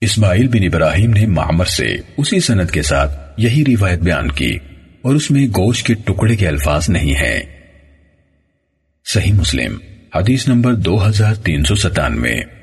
اسماعیل بن ابراہیم نے معمر سے اسی سند کے ساتھ یہی روایت بیان کی اور اس میں گوشت کے ٹکڑے کے الفاظ نہیں ہیں۔ صحیح مسلم، حدیث نمبر دو ہزار تین سو ستانوے۔